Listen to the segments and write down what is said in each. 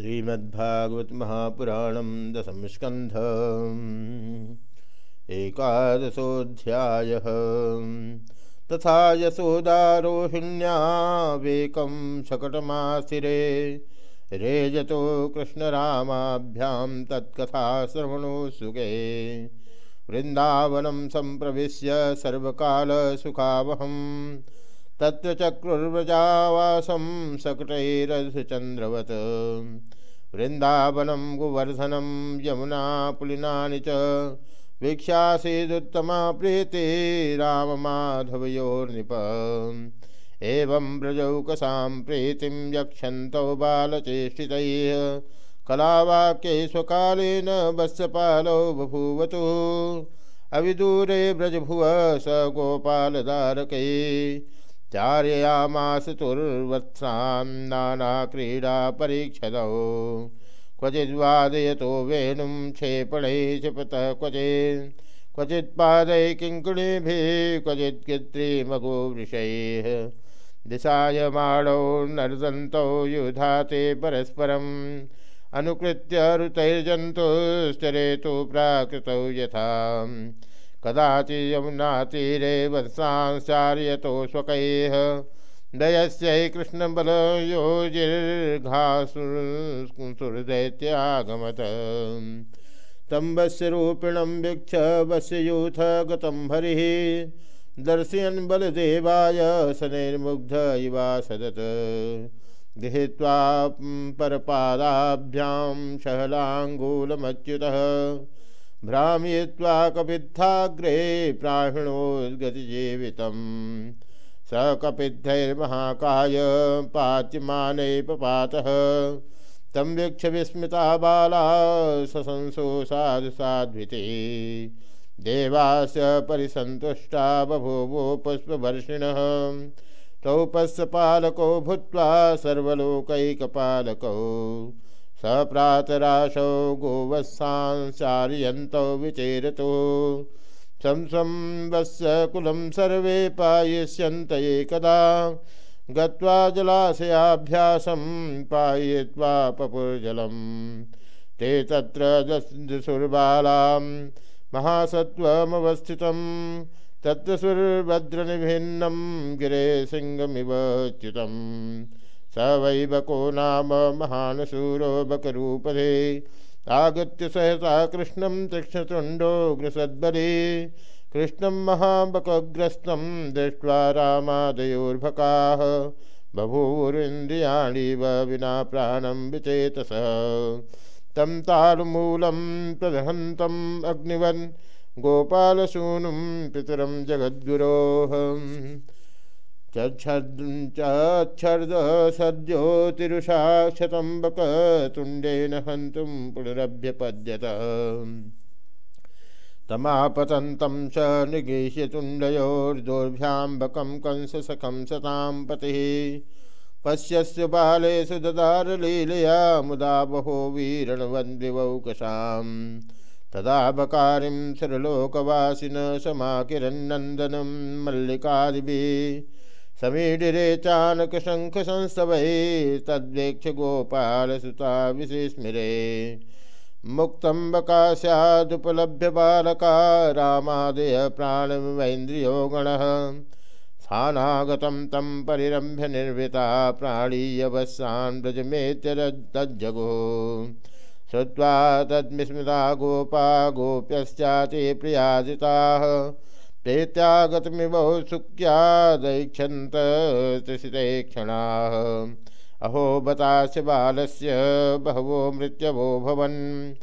श्रीमद्भागवत महापुराणम दशम स्कंध एकादशोध्याय तथा यशोदारोहिण्यावेकं शकटमासिरे। रेजतो कृष्णरामाभ्यां तत्कथा श्रवणो सुगे वृन्दावनं सम्प्रविश्य सर्वकालसुखावहम्। तत्र चक्रुर्व्रजावासं सकटैरथचन्द्रवत् वृन्दावनं गोवर्धनं यमुना पुलिनानि च वीक्षासीदुत्तमा प्रीति राममाधवयोर्निप। एवं व्रजौकसां प्रीतिं यक्षन्तौ बालचेष्टितैः। कलावाक्यै स्वकालेन वत्सपालौ बभूवतु। अविदूरे व्रजभुव स गोपालदारकै चार्ययामास तुर्वत्सां नानाक्रीडा परीक्षदौ। क्वचिद्वादयतो वेणुं क्षेपणै क्षिपतः क्वचित् क्वचित्पादै किङ्कुणिभिः क्वचित् कृत्रिमगोवृषैः दिशायमाणौ नर्दन्तौ युधाते परस्परम्। अनुकृत्य ऋतैर्जन्तुश्चरेतु प्राकृतौ यथा कदाचि यमुनातीरे वत्सांश्चार्यतो स्वकैः दयस्यै कृष्णबलयोजिर्घासुरदैत्यागमत तं वस्यरूपिणं वीक्ष वस्ययूथ गतं हरिः। दर्शयन् बलदेवाय सनैर्मुग्ध इवा सदत् गृहीत्वा परपादाभ्यां शहलाङ्गूलमच्युतः। भ्रामयित्वा कपित्थाग्रे प्राहिणोद्गतिजीवितम् स कपिद्धैर्महाकाय पाच्यमाने पपातः तं वीक्ष विस्मिता बाला सशंसो साधु साध्विते। देवास्य परिसन्तुष्टा बभूवो पुष्पवर्षिणः। तौ पश्यपालको भूत्वा सर्वलोकैकपालकौ। सप्रातराशौ गोवत्सांसार्यन्तौ विचेरतो। सं स्वं वस्य कुलं सर्वे पायिष्यन्त एकदा। गत्वा जलाशयाभ्यासं पाययित्वा पपुर्जलम्। ते तत्र दशुर्बालां महासत्त्वमवस्थितं। तत्र सुर्भद्रनिभिन्नं गिरे सिंहमिव च्युतम्। स वै बको नाम महान् शूरो बकरूपधे। आगत्य सहसा कृष्णं तीक्ष्णतुण्डोऽग्रसद्बले कृष्णं महाबकग्रस्तं दृष्ट्वा रामादयोर्भकाः। बभूरिन्द्रियाणीव विना प्राणं विचेतस। तं तालुमूलं प्रदहन्तम् अग्निवन्। गोपालसूनुं पितरं जगद्गुरोः। चक्षर्द सद्योतिरुषा शतम्बकतुण्डेन हन्तुं पुनरभ्यपद्यत। तमापतन्तं स निगीष्य तुण्डयोर्दोर्भ्याम्बकं कंससखं सतां पतिः। पश्यस्य बालेषु ददारलीलया मुदा बहो वीरणवन्द्रिवौकसाम् तदा बकारिं सुरलोकवासिन समाकिरन्नन्दनं मल्लिकादिभिः। समीडिरे चानकशङ्खसंस्तवै तद्वेक्ष गोपालसुता विस्मृरे मुक्तं बका स्यादुपलभ्य बालका रामादय प्राणमिन्द्रियो गणः। स्थानागतं तं परिरम्भ्य निर्वृता प्राणीयवस्सान् व्रजमेत्य तज्जगो श्रुत्वा तद्विस्मृता गोपा, गोप्यश्चाते प्रियादिताः। प्रेत्यागतमिव सुख्यादैक्षन्त त्रिशिते क्षणाः। अहो बतास्य बालस्य बहवो मृत्यवो भवन्।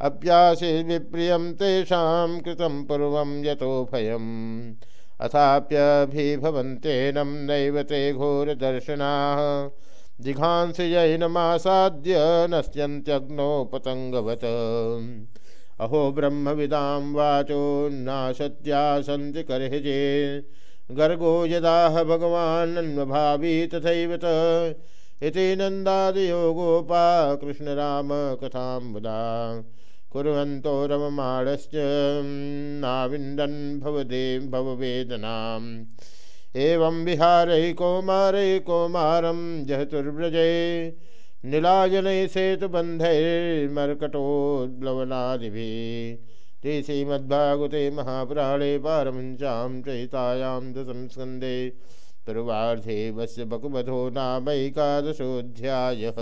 अभ्यासे विप्रियं तेषां कृतं पूर्वं यतो भयम्। अथाप्यभिभवन्तेनं नैव ते घोरदर्शनाः। जिघांसयैनमासाद्य नश्यन्त्यग्नौ पतङ्गवत्। अहो ब्रह्मविदां वाचो नाशत्या सन्ति कर्हिजे। गर्गो यदाह भगवान्न्वभावी तथैव त इति नन्दादयो गोपा कृष्णरामकथां मुदा कुर्वन्तो रममाणश्च नाविन्दन् भवदे भववेदनाम्। एवं विहारै जहतुर्व्रजे। नीलाजन सेतुबन्धैर्मर्कटोद्लवनादिभिः ते श्रीमद्भागवते महापुराणे पारमञ्चां चयितायां दशम स्कन्दे पूर्वार्धे वस्य बकुवधो नामैकादशोऽध्यायः।